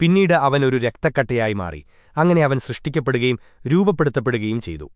പിന്നീട് അവൻ ഒരു രക്തക്കട്ടയായി മാറി. അങ്ങനെ അവൻ സൃഷ്ടിക്കപ്പെടുകയും രൂപപ്പെടുത്തപ്പെടുകയും ചെയ്തു.